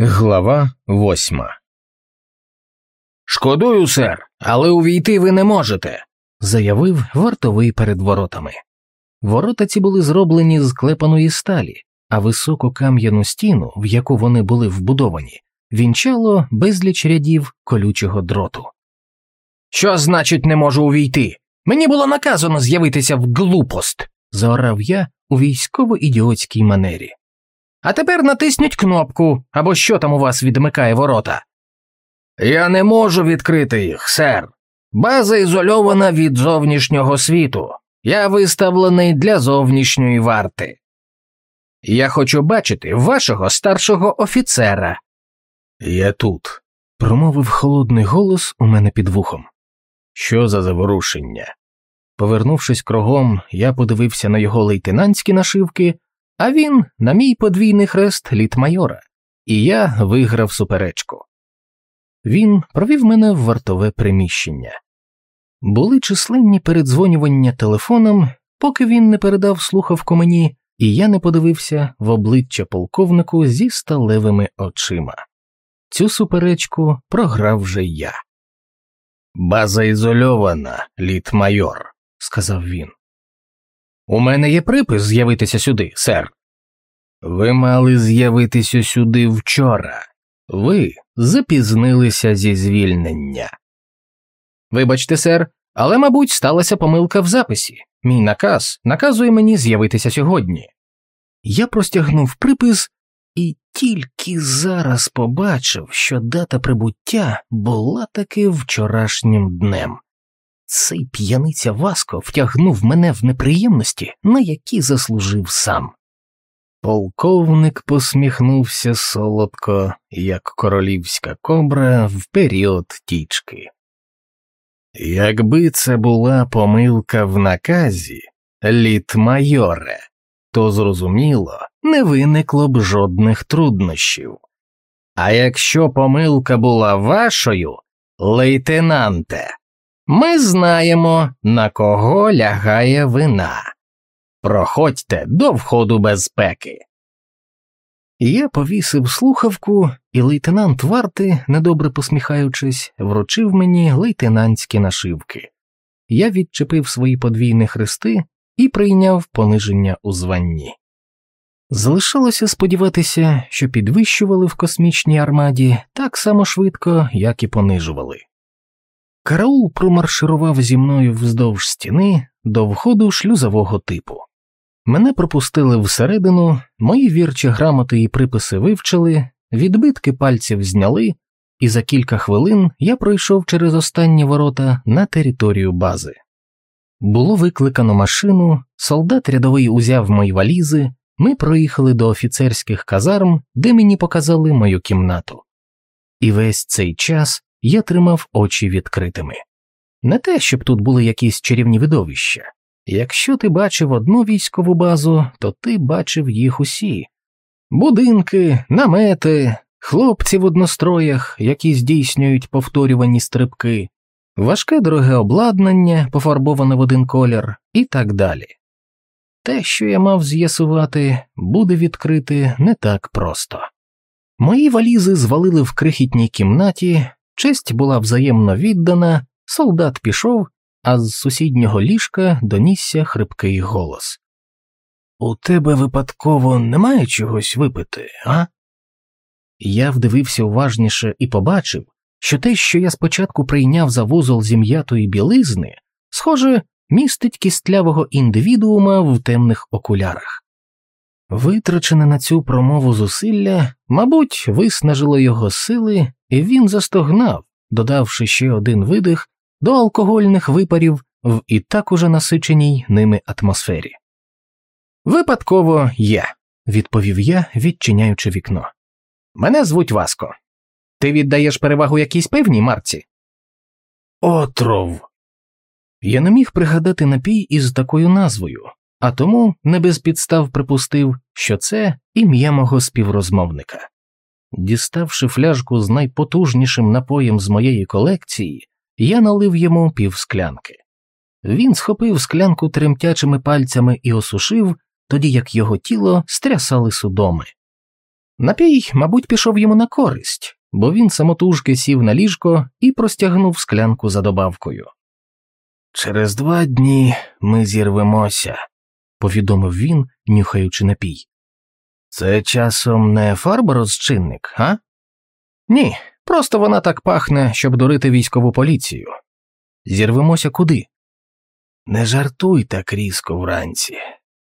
Глава восьма. Шкодую, сер, але увійти ви не можете, заявив вартовий перед воротами. Ворота ці були зроблені з клепаної сталі, а високу кам'яну стіну, в яку вони були вбудовані, вінчало безліч рядів колючого дроту. Що значить не можу увійти? Мені було наказано з'явитися в глупост, заорав я у військово ідіотській манері. А тепер натисніть кнопку, або що там у вас відмикає ворота. Я не можу відкрити їх, сер. База ізольована від зовнішнього світу. Я виставлений для зовнішньої варти. Я хочу бачити вашого старшого офіцера. Я тут, промовив холодний голос у мене під вухом. Що за заворушення? Повернувшись кругом, я подивився на його лейтенантські нашивки а він на мій подвійний хрест літмайора, і я виграв суперечку. Він провів мене в вартове приміщення. Були численні передзвонювання телефоном, поки він не передав слухавку мені, і я не подивився в обличчя полковнику зі сталевими очима. Цю суперечку програв вже я. База ізольована, літмайор, сказав він. У мене є припис з'явитися сюди, сер. Ви мали з'явитися сюди вчора. Ви запізнилися зі звільнення. Вибачте, сер, але, мабуть, сталася помилка в записі. Мій наказ наказує мені з'явитися сьогодні. Я простягнув припис і тільки зараз побачив, що дата прибуття була таки вчорашнім днем. Цей п'яниця Васко втягнув мене в неприємності, на які заслужив сам. Полковник посміхнувся солодко, як королівська кобра в період тічки. Якби це була помилка в наказі, літмайоре, то зрозуміло, не виникло б жодних труднощів. А якщо помилка була вашою, лейтенанте, ми знаємо, на кого лягає вина. Проходьте до входу безпеки. Я повісив слухавку, і лейтенант варти, недобре посміхаючись, вручив мені лейтенантські нашивки. Я відчепив свої подвійні хрести і прийняв пониження у званні. Залишалося сподіватися, що підвищували в космічній армаді так само швидко, як і понижували. Караул промарширував зі мною вздовж стіни до входу шлюзового типу. Мене пропустили всередину, мої вірчі грамоти і приписи вивчили, відбитки пальців зняли, і за кілька хвилин я пройшов через останні ворота на територію бази. Було викликано машину, солдат рядовий узяв мої валізи, ми проїхали до офіцерських казарм, де мені показали мою кімнату. І весь цей час я тримав очі відкритими. Не те, щоб тут були якісь чарівні видовища. Якщо ти бачив одну військову базу, то ти бачив їх усі будинки, намети, хлопці в одностроях, які здійснюють повторювані стрибки, важке дороге обладнання, пофарбоване в один колір, і так далі. Те, що я мав з'ясувати, буде відкрити не так просто. Мої валізи звалили в крихітній кімнаті, честь була взаємно віддана, солдат пішов, а з сусіднього ліжка донісся хрипкий голос. У тебе випадково немає чогось випити, а? Я вдивився уважніше і побачив, що те, що я спочатку прийняв за вузол зім'ятої білизни, схоже, містить кістлявого індивідуума в темних окулярах. Витрачене на цю промову зусилля, мабуть, виснажило його сили, і він застогнав, додавши ще один видих до алкогольних випарів в і так уже насиченій ними атмосфері. Випадково я, відповів я, відчиняючи вікно. Мене звуть Васко. Ти віддаєш перевагу якійсь певній марці? Отров. Я не міг пригадати напій із такою назвою, а тому не без підстав припустив, що це ім'я мого співрозмовника. Діставши фляжку з найпотужнішим напоєм з моєї колекції, я налив йому півсклянки. Він схопив склянку тремтячими пальцями і осушив, тоді як його тіло стрясали судоми. Напій, мабуть, пішов йому на користь, бо він самотужки сів на ліжко і простягнув склянку за добавкою. Через два дні ми зірвемося, повідомив він, нюхаючи напій. Це часом не фарборозчинник, а? Ні, просто вона так пахне, щоб дурити військову поліцію. Зірвемося куди? Не жартуй так різко вранці.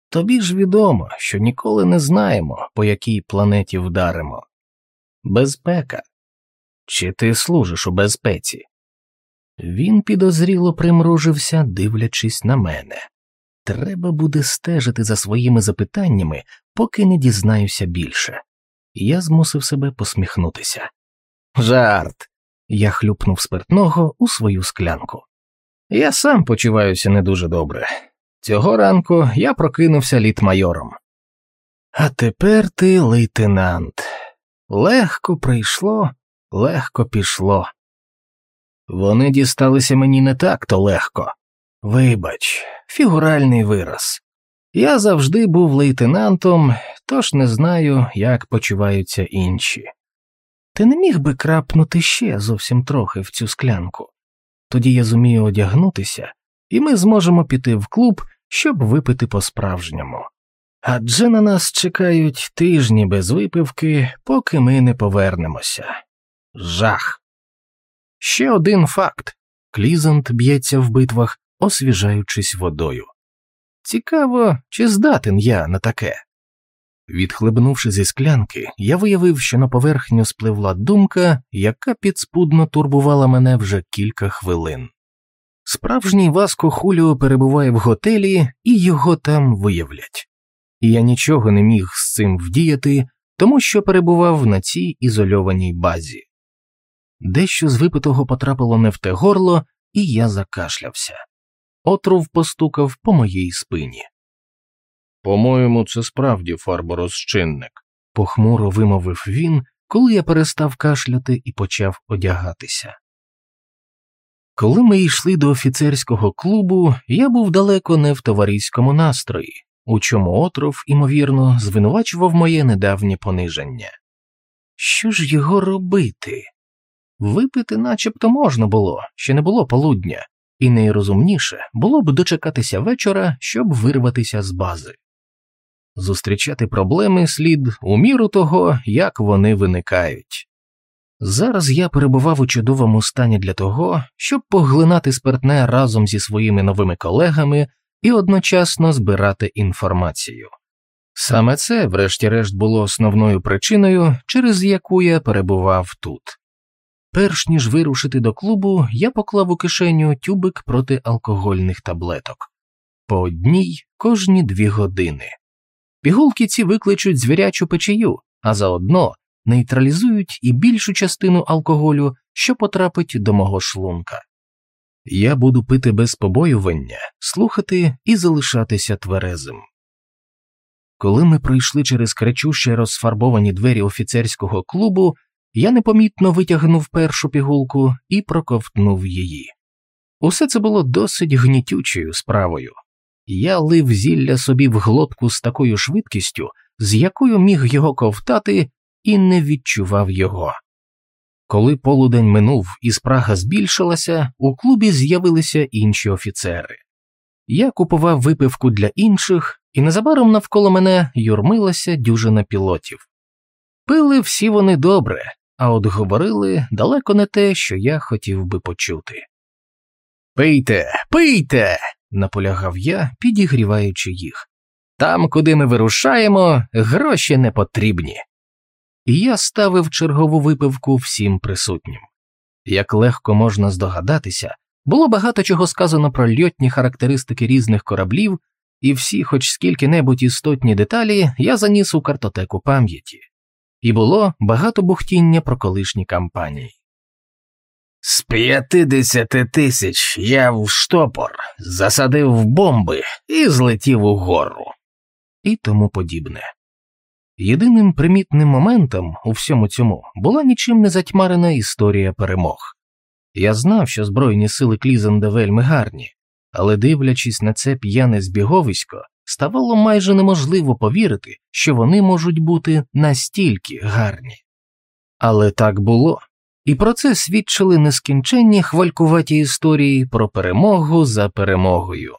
Тобі ж відомо, що ніколи не знаємо, по якій планеті вдаримо. Безпека. Чи ти служиш у безпеці? Він підозріло примружився, дивлячись на мене. Треба буде стежити за своїми запитаннями, поки не дізнаюся більше. Я змусив себе посміхнутися. Жарт. Я хлюпнув спиртного у свою склянку. Я сам почуваюся не дуже добре. Цього ранку я прокинувся літмайором. А тепер ти лейтенант. Легко прийшло, легко пішло. Вони дісталися мені не так то легко. Вибач, фігуральний вираз. Я завжди був лейтенантом, тож не знаю, як почуваються інші. Ти не міг би крапнути ще зовсім трохи в цю склянку. Тоді я зумію одягнутися, і ми зможемо піти в клуб, щоб випити по-справжньому. Адже на нас чекають тижні без випивки, поки ми не повернемося. Жах. Ще один факт Клізант б'ється в битвах, освіжаючись водою. Цікаво, чи здатен я на таке. Відхлебнувши зі склянки, я виявив, що на поверхню спливла думка, яка підспудно турбувала мене вже кілька хвилин. Справжній Васко Хуліо перебуває в готелі і його там виявлять. І я нічого не міг з цим вдіяти, тому що перебував на цій ізольованій базі. Дещо з випитого потрапило не в те горло, і я закашлявся. Отров постукав по моїй спині. По-моєму, це справді фарборозчинник, похмуро вимовив він, коли я перестав кашляти і почав одягатися. Коли ми йшли до офіцерського клубу, я був далеко не в товариському настрої, у чому отров, імовірно, звинувачував моє недавнє пониження. Що ж його робити? Випити начебто можна було, ще не було полудня, і найрозумніше було б дочекатися вечора, щоб вирватися з бази. Зустрічати проблеми слід у міру того, як вони виникають. Зараз я перебував у чудовому стані для того, щоб поглинати спиртне разом зі своїми новими колегами і одночасно збирати інформацію. Саме це, врешті-решт, було основною причиною, через яку я перебував тут. Перш ніж вирушити до клубу, я поклав у кишеню тюбик проти алкогольних таблеток по одній кожні дві години. Пігулки ці викличуть звірячу печію, а заодно нейтралізують і більшу частину алкоголю, що потрапить до мого шлунка. Я буду пити без побоювання, слухати і залишатися тверезим. Коли ми пройшли через кричуще розфарбовані двері офіцерського клубу, я непомітно витягнув першу пігулку і проковтнув її. Усе це було досить гнітючою справою. Я лив зілля собі в глотку з такою швидкістю, з якою міг його ковтати, і не відчував його. Коли полудень минув і спрага збільшилася, у клубі з'явилися інші офіцери. Я купував випивку для інших, і незабаром навколо мене юрмилася дюжина пілотів. Пили всі вони добре, а от говорили далеко не те, що я хотів би почути. Пийте, пийте, наполягав я, підігріваючи їх. Там, куди ми вирушаємо, гроші не потрібні. І я ставив чергову випивку всім присутнім. Як легко можна здогадатися, було багато чого сказано про льотні характеристики різних кораблів, і всі, хоч скільки небудь істотні деталі, я заніс у картотеку пам'яті, і було багато бухтіння про колишні кампанії. З п'ятидесяти тисяч я в штопор засадив бомби і злетів угору, і тому подібне. Єдиним примітним моментом у всьому цьому була нічим не затьмарена історія перемог. Я знав, що Збройні сили Клізенда вельми гарні, але дивлячись на це п'яне збіговисько, ставало майже неможливо повірити, що вони можуть бути настільки гарні. Але так було, і про це свідчили нескінченні хвалькуваті історії про перемогу за перемогою.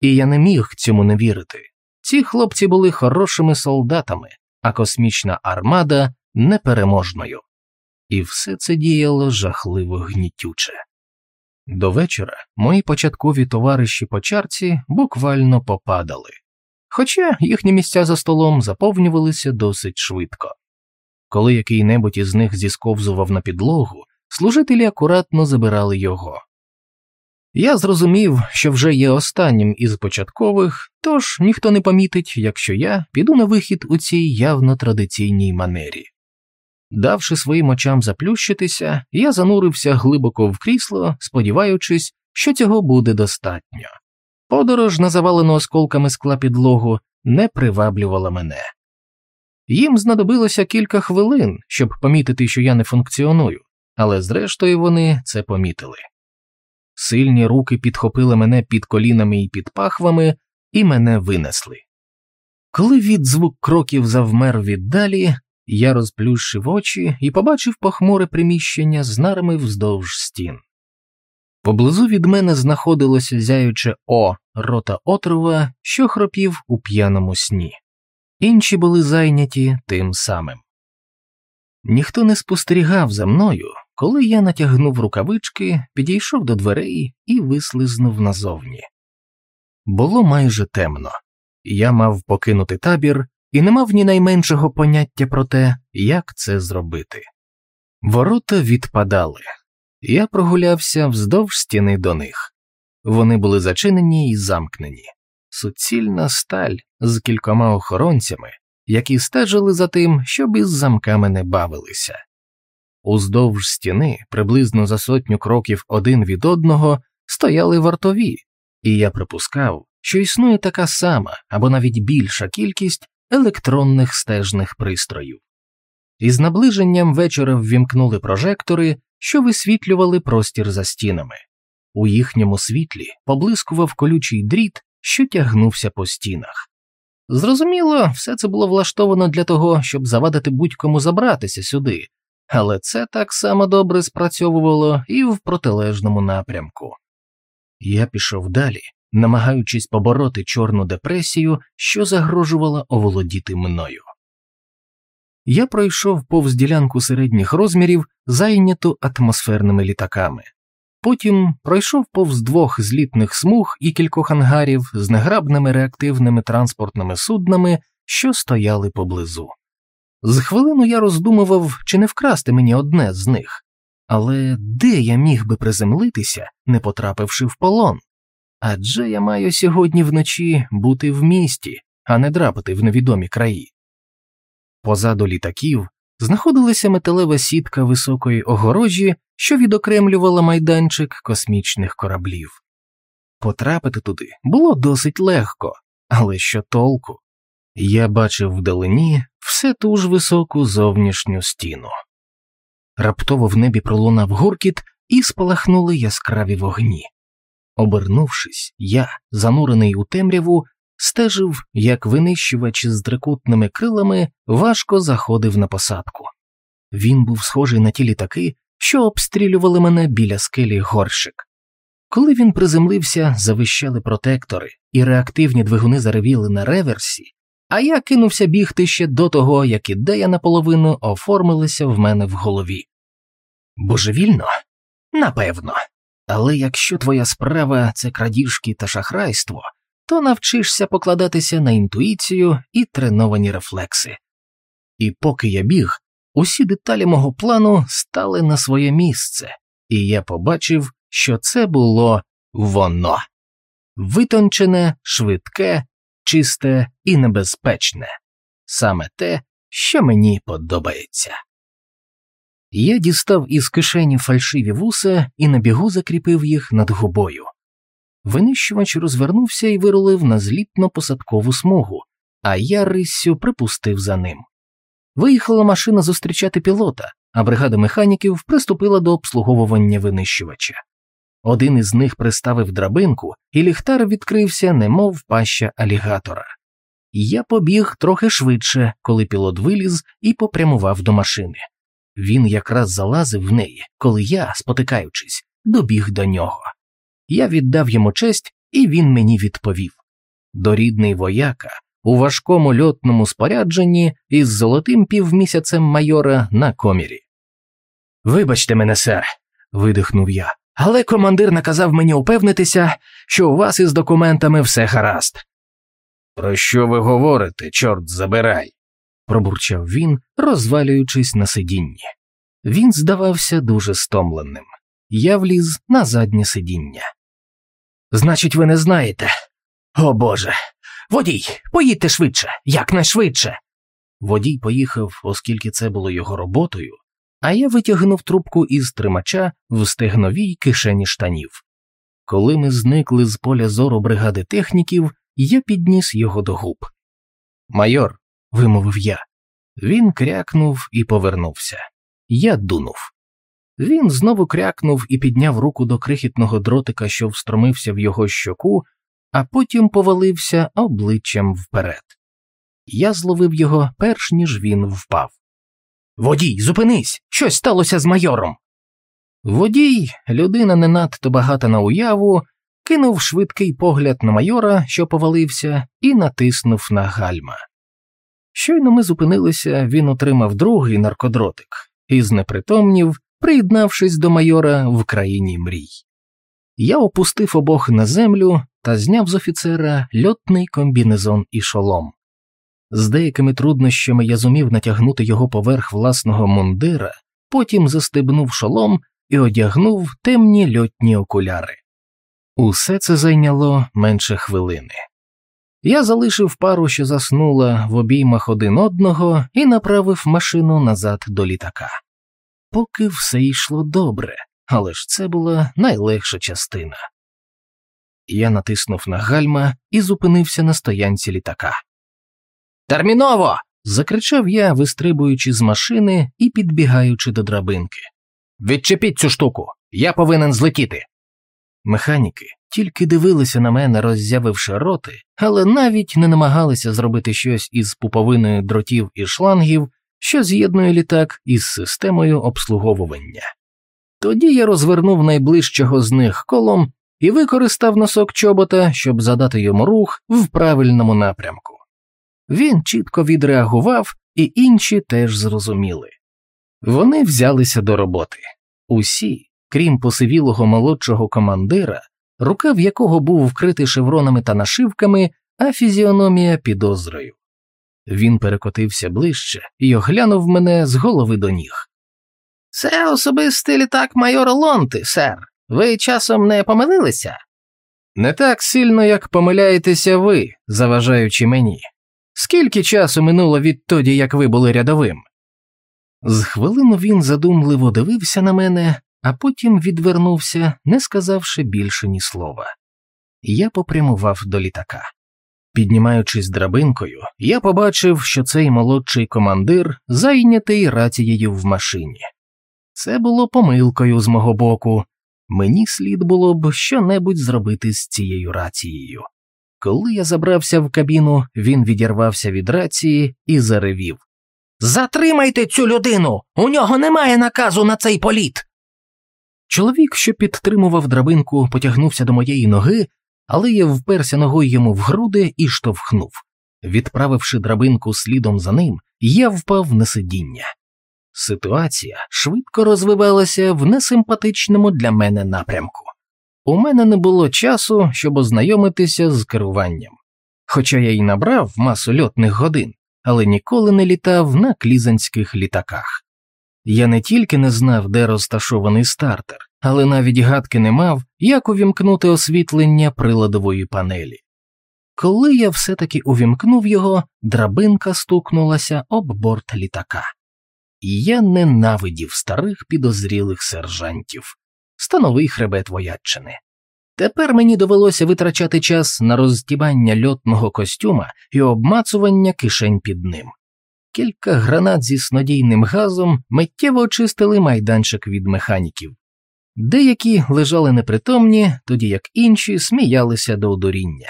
І я не міг цьому не вірити. Ці хлопці були хорошими солдатами, а космічна армада непереможною. І все це діяло жахливо гнітюче. До вечора мої початкові товариші по чарці буквально попадали, хоча їхні місця за столом заповнювалися досить швидко. Коли який небудь із них зісковзував на підлогу, служителі акуратно забирали його. Я зрозумів, що вже є останнім із початкових, тож ніхто не помітить, якщо я піду на вихід у цій явно традиційній манері. Давши своїм очам заплющитися, я занурився глибоко в крісло, сподіваючись, що цього буде достатньо. Подорож на завалену осколками скла підлогу не приваблювала мене. Їм знадобилося кілька хвилин, щоб помітити, що я не функціоную, але зрештою вони це помітили. Сильні руки підхопили мене під колінами і під пахвами, і мене винесли. Коли відзвук кроків завмер віддалі, я розплющив очі і побачив похмуре приміщення з нарами вздовж стін. Поблизу від мене знаходилося зяюче О рота отрова, що хропів у п'яному сні, інші були зайняті тим самим. Ніхто не спостерігав за мною, коли я натягнув рукавички, підійшов до дверей і вислизнув назовні. Було майже темно, я мав покинути табір і не мав ні найменшого поняття про те, як це зробити. Ворота відпадали, я прогулявся вздовж стіни до них. Вони були зачинені і замкнені, суцільна сталь з кількома охоронцями, які стежили за тим, щоб із замками не бавилися. Уздовж стіни, приблизно за сотню кроків один від одного, стояли вартові, і я припускав, що існує така сама або навіть більша кількість електронних стежних пристроїв. Із наближенням вечора ввімкнули прожектори, що висвітлювали простір за стінами. У їхньому світлі поблискував колючий дріт, що тягнувся по стінах. Зрозуміло, все це було влаштовано для того, щоб завадити будь-кому забратися сюди, але це так само добре спрацьовувало і в протилежному напрямку. Я пішов далі, намагаючись побороти чорну депресію, що загрожувала оволодіти мною. Я пройшов повз ділянку середніх розмірів, зайняту атмосферними літаками. Потім пройшов повз двох злітних смуг і кількох ангарів з неграбними реактивними транспортними суднами, що стояли поблизу. З хвилину я роздумував, чи не вкрасти мені одне з них, але де я міг би приземлитися, не потрапивши в полон? Адже я маю сьогодні вночі бути в місті, а не драпати в невідомі краї. Позаду літаків знаходилася металева сітка високої огорожі, що відокремлювала майданчик космічних кораблів. Потрапити туди було досить легко, але що толку? Я бачив вдалині все ту ж високу зовнішню стіну. Раптово в небі пролунав гуркіт і спалахнули яскраві вогні. Обернувшись, я, занурений у темряву, стежив, як винищувач з трикутними крилами важко заходив на посадку. Він був схожий на ті літаки, що обстрілювали мене біля скелі горщик. Коли він приземлився, завищали протектори, і реактивні двигуни заревіли на реверсі, а я кинувся бігти ще до того, як ідея наполовину оформилася в мене в голові. Божевільно? Напевно. Але якщо твоя справа це крадіжки та шахрайство, то навчишся покладатися на інтуїцію і треновані рефлекси. І поки я біг, усі деталі мого плану стали на своє місце, і я побачив, що це було воно витончене, швидке, чисте і небезпечне, саме те, що мені подобається. Я дістав із кишені фальшиві вуса і на бігу закріпив їх над губою. Винищувач розвернувся і вирулив на злітно посадкову смугу, а я риссю припустив за ним. Виїхала машина зустрічати пілота, а бригада механіків приступила до обслуговування винищувача. Один із них приставив драбинку, і ліхтар відкрився, немов паща алігатора. Я побіг трохи швидше, коли пілот виліз і попрямував до машини. Він якраз залазив в неї, коли я, спотикаючись, добіг до нього. Я віддав йому честь, і він мені відповів дорідний вояка у важкому льотному спорядженні із золотим півмісяцем майора на комірі. Вибачте мене, сер, видихнув я, але командир наказав мені упевнитися, що у вас із документами все гаразд. Про що ви говорите, чорт забирай? Пробурчав він, розвалюючись на сидінні. Він здавався дуже стомленим. Я вліз на заднє сидіння. Значить, ви не знаєте. О Боже. Водій, поїдьте швидше, якнайшвидше. Водій поїхав, оскільки це було його роботою, а я витягнув трубку із тримача в стегновій кишені штанів. Коли ми зникли з поля зору бригади техніків, я підніс його до губ. Майор, вимовив я. Він крякнув і повернувся. Я дунув. Він знову крякнув і підняв руку до крихітного дротика, що встромився в його щоку, а потім повалився обличчям вперед. Я зловив його, перш ніж він впав. Водій, зупинись! Щось сталося з майором. Водій, людина не надто багата на уяву, кинув швидкий погляд на майора, що повалився, і натиснув на гальма. Щойно ми зупинилися, він отримав другий наркодротик і знепритомнів, приєднавшись до майора в країні мрій. Я опустив обох на землю та зняв з офіцера льотний комбінезон і шолом. З деякими труднощами я зумів натягнути його поверх власного мундира, потім застебнув шолом і одягнув темні льотні окуляри. Усе це зайняло менше хвилини. Я залишив пару, що заснула в обіймах один одного, і направив машину назад до літака. Поки все йшло добре, але ж це була найлегша частина. Я натиснув на гальма і зупинився на стоянці літака. Терміново. закричав я, вистрибуючи з машини і підбігаючи до драбинки. Відчепіть цю штуку, я повинен злетіти. Механіки тільки дивилися на мене, роззявивши роти, але навіть не намагалися зробити щось із пуповиною дротів і шлангів, що з'єднує літак із системою обслуговування. Тоді я розвернув найближчого з них колом і використав носок чобота, щоб задати йому рух в правильному напрямку. Він чітко відреагував, і інші теж зрозуміли. Вони взялися до роботи. Усі, крім посивілого молодшого командира, рукав якого був вкритий шевронами та нашивками, а фізіономія підозрою. Він перекотився ближче і оглянув мене з голови до ніг. Це особистий літак майора Лонти, сер. Ви часом не помилилися? Не так сильно, як помиляєтеся ви, заважаючи мені. Скільки часу минуло відтоді, як ви були рядовим? З хвилину він задумливо дивився на мене, а потім відвернувся, не сказавши більше ні слова. Я попрямував до літака. Піднімаючись драбинкою, я побачив, що цей молодший командир зайнятий рацією в машині. Це було помилкою з мого боку. Мені слід було б щонебудь зробити з цією рацією. Коли я забрався в кабіну, він відірвався від рації і заревів Затримайте цю людину! У нього немає наказу на цей політ. Чоловік, що підтримував драбинку, потягнувся до моєї ноги, але я вперся ногою йому в груди і штовхнув. Відправивши драбинку слідом за ним, я впав на сидіння. Ситуація швидко розвивалася в несимпатичному для мене напрямку. У мене не було часу, щоб ознайомитися з керуванням. Хоча я й набрав масу льотних годин, але ніколи не літав на клізанських літаках. Я не тільки не знав, де розташований стартер, але навіть гадки не мав, як увімкнути освітлення приладової панелі. Коли я все таки увімкнув його, драбинка стукнулася об борт літака. І я ненавидів старих підозрілих сержантів, становий хребет вояччини. Тепер мені довелося витрачати час на розтібання льотного костюма і обмацування кишень під ним. Кілька гранат зі снодійним газом миттєво очистили майданчик від механіків. Деякі лежали непритомні, тоді як інші сміялися до одуріння.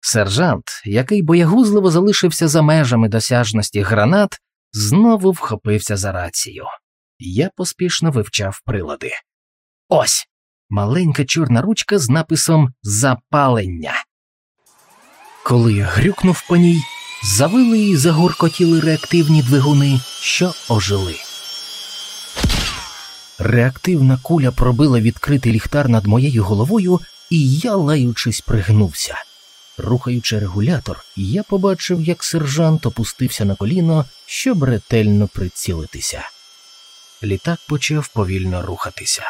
Сержант, який боягузливо залишився за межами досяжності гранат, знову вхопився за рацію. Я поспішно вивчав прилади. Ось маленька чорна ручка з написом Запалення. Коли я грюкнув по ній, завили і загуркотіли реактивні двигуни, що ожили. Реактивна куля пробила відкритий ліхтар над моєю головою, і я, лаючись, пригнувся. Рухаючи регулятор, я побачив, як сержант опустився на коліно, щоб ретельно прицілитися. Літак почав повільно рухатися.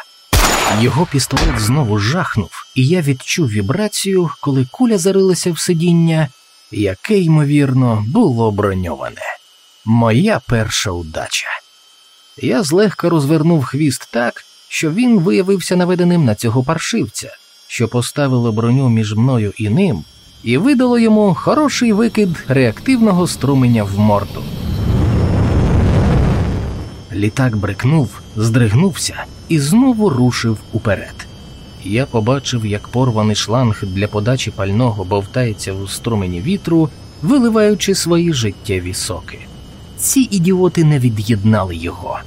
Його пістолет знову жахнув, і я відчув вібрацію, коли куля зарилася в сидіння, яке, ймовірно, було броньоване. Моя перша удача. Я злегка розвернув хвіст так, що він виявився наведеним на цього паршивця, що поставило броню між мною і ним, і видало йому хороший викид реактивного струменя в морду. Літак брикнув, здригнувся і знову рушив уперед. Я побачив, як порваний шланг для подачі пального бовтається у струмені вітру, виливаючи свої життєві соки. Ці ідіоти не від'єднали його.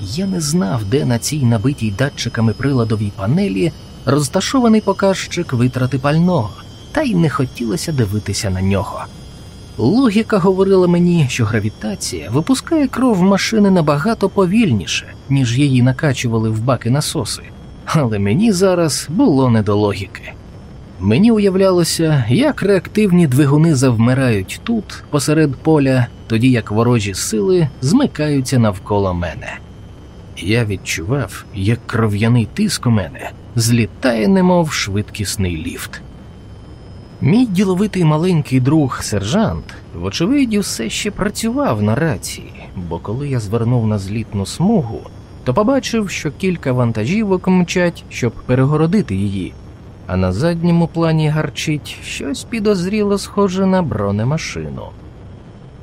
Я не знав, де на цій набитій датчиками приладовій панелі розташований показчик витрати пального, та й не хотілося дивитися на нього. Логіка говорила мені, що гравітація випускає кров машини набагато повільніше, ніж її накачували в баки насоси, але мені зараз було не до логіки. Мені уявлялося, як реактивні двигуни завмирають тут, посеред поля, тоді як ворожі сили змикаються навколо мене. Я відчував, як кров'яний тиск у мене злітає, немов швидкісний ліфт. Мій діловитий маленький друг сержант, вочевидь, все ще працював на рації, бо коли я звернув на злітну смугу, то побачив, що кілька вантажівок мчать, щоб перегородити її, а на задньому плані гарчить щось підозріло схоже на бронемашину.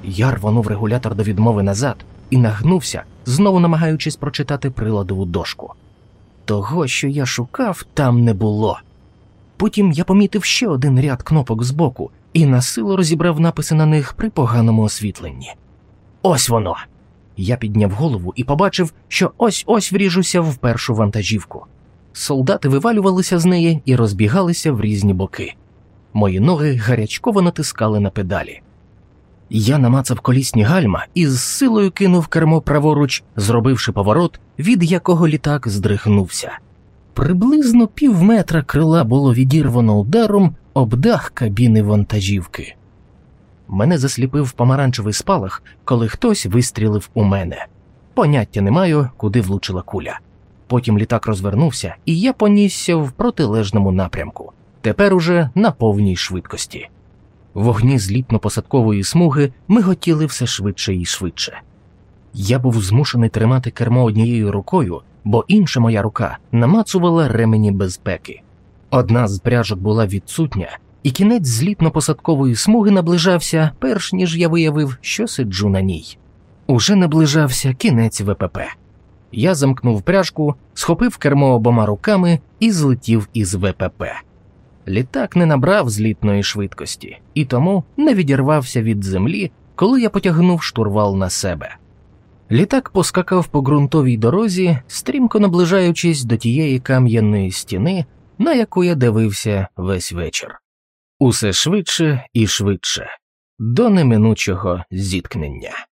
Я рванув регулятор до відмови назад і нагнувся, знову намагаючись прочитати приладову дошку. Того, що я шукав, там не було. Потім я помітив ще один ряд кнопок збоку і насилу розібрав написи на них при поганому освітленні. Ось воно. Я підняв голову і побачив, що ось ось вріжуся в першу вантажівку. Солдати вивалювалися з неї і розбігалися в різні боки. Мої ноги гарячково натискали на педалі. Я намацав колісні гальма і з силою кинув кермо праворуч, зробивши поворот, від якого літак здригнувся. Приблизно пів метра крила було відірвано ударом об дах кабіни вантажівки. Мене засліпив помаранчевий спалах, коли хтось вистрілив у мене. Поняття не маю, куди влучила куля. Потім літак розвернувся, і я понісся в протилежному напрямку, тепер уже на повній швидкості. Вогні злітно-посадкової смуги ми готіли все швидше і швидше. Я був змушений тримати кермо однією рукою, бо інша моя рука намацувала ремені безпеки. Одна з пряжок була відсутня, і кінець злітно-посадкової смуги наближався, перш ніж я виявив, що сиджу на ній. Уже наближався кінець ВПП. Я замкнув пряжку, схопив кермо обома руками і злетів із ВПП. Літак не набрав злітної швидкості і тому не відірвався від землі, коли я потягнув штурвал на себе. Літак поскакав по ґрунтовій дорозі, стрімко наближаючись до тієї кам'яної стіни, на яку я дивився весь вечір. Усе швидше і швидше, до неминучого зіткнення.